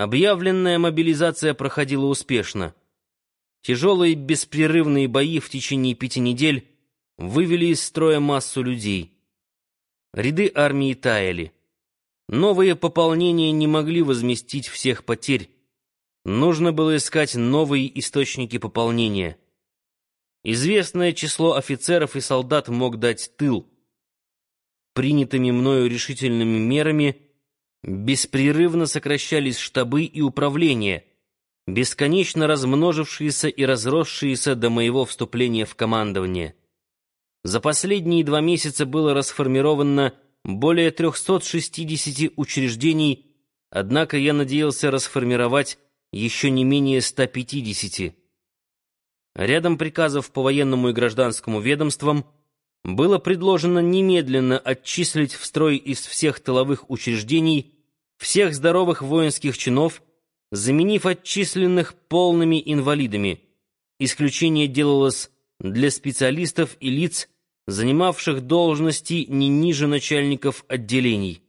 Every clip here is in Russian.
Объявленная мобилизация проходила успешно. Тяжелые беспрерывные бои в течение пяти недель вывели из строя массу людей. Ряды армии таяли. Новые пополнения не могли возместить всех потерь. Нужно было искать новые источники пополнения. Известное число офицеров и солдат мог дать тыл. Принятыми мною решительными мерами беспрерывно сокращались штабы и управления, бесконечно размножившиеся и разросшиеся до моего вступления в командование. За последние два месяца было расформировано более 360 учреждений, однако я надеялся расформировать еще не менее 150. Рядом приказов по военному и гражданскому ведомствам было предложено немедленно отчислить в строй из всех тыловых учреждений всех здоровых воинских чинов, заменив отчисленных полными инвалидами. Исключение делалось для специалистов и лиц, занимавших должности не ниже начальников отделений.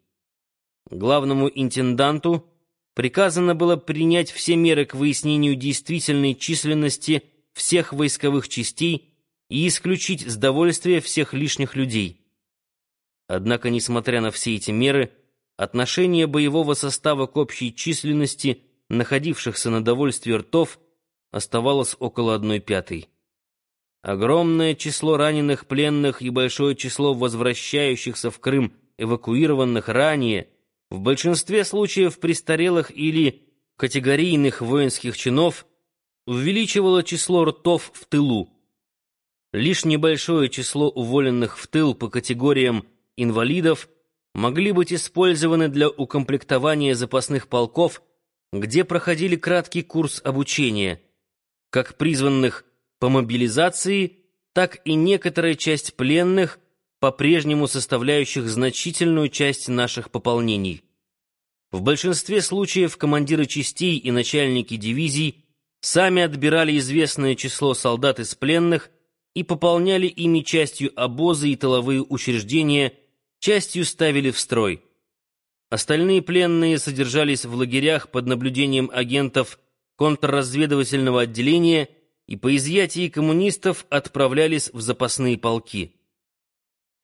Главному интенданту приказано было принять все меры к выяснению действительной численности всех войсковых частей и исключить с довольствия всех лишних людей. Однако, несмотря на все эти меры, отношение боевого состава к общей численности находившихся на довольстве ртов оставалось около одной пятой. Огромное число раненых, пленных и большое число возвращающихся в Крым эвакуированных ранее, в большинстве случаев престарелых или категорийных воинских чинов, увеличивало число ртов в тылу. Лишь небольшое число уволенных в тыл по категориям инвалидов могли быть использованы для укомплектования запасных полков, где проходили краткий курс обучения, как призванных по мобилизации, так и некоторая часть пленных, по-прежнему составляющих значительную часть наших пополнений. В большинстве случаев командиры частей и начальники дивизий сами отбирали известное число солдат из пленных и пополняли ими частью обозы и тыловые учреждения, частью ставили в строй. Остальные пленные содержались в лагерях под наблюдением агентов контрразведывательного отделения – и по изъятии коммунистов отправлялись в запасные полки.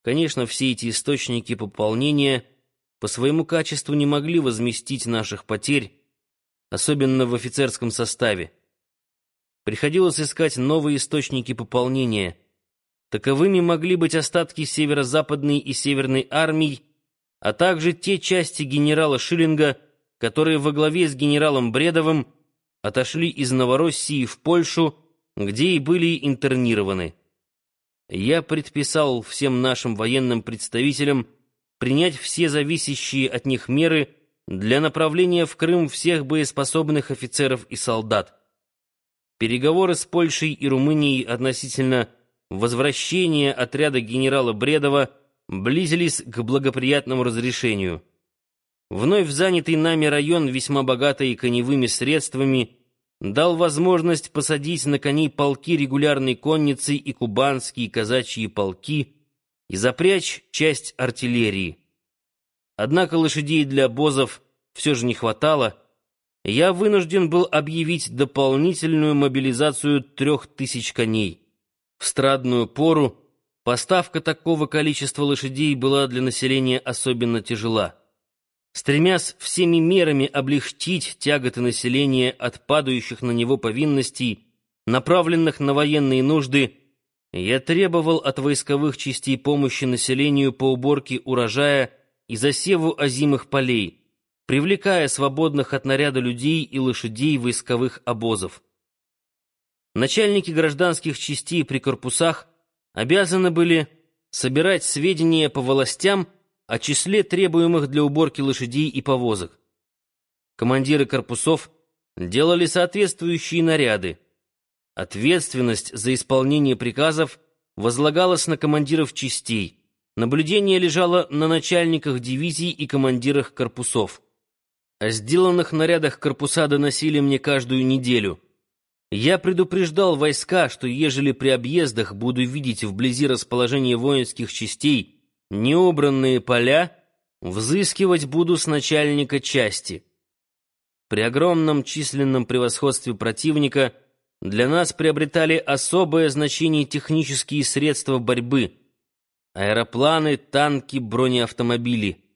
Конечно, все эти источники пополнения по своему качеству не могли возместить наших потерь, особенно в офицерском составе. Приходилось искать новые источники пополнения. Таковыми могли быть остатки северо-западной и северной армий, а также те части генерала Шиллинга, которые во главе с генералом Бредовым отошли из Новороссии в Польшу где и были интернированы. Я предписал всем нашим военным представителям принять все зависящие от них меры для направления в Крым всех боеспособных офицеров и солдат. Переговоры с Польшей и Румынией относительно возвращения отряда генерала Бредова близились к благоприятному разрешению. Вновь занятый нами район, весьма богатый коневыми средствами, дал возможность посадить на коней полки регулярной конницы и кубанские казачьи полки и запрячь часть артиллерии. Однако лошадей для обозов все же не хватало, я вынужден был объявить дополнительную мобилизацию трех тысяч коней. В страдную пору поставка такого количества лошадей была для населения особенно тяжела. Стремясь всеми мерами облегчить тяготы населения от падающих на него повинностей, направленных на военные нужды, я требовал от войсковых частей помощи населению по уборке урожая и засеву озимых полей, привлекая свободных от наряда людей и лошадей войсковых обозов. Начальники гражданских частей при корпусах обязаны были собирать сведения по властям о числе требуемых для уборки лошадей и повозок. Командиры корпусов делали соответствующие наряды. Ответственность за исполнение приказов возлагалась на командиров частей. Наблюдение лежало на начальниках дивизий и командирах корпусов. О сделанных нарядах корпуса доносили мне каждую неделю. Я предупреждал войска, что ежели при объездах буду видеть вблизи расположение воинских частей неубранные поля взыскивать буду с начальника части. При огромном численном превосходстве противника для нас приобретали особое значение технические средства борьбы — аэропланы, танки, бронеавтомобили —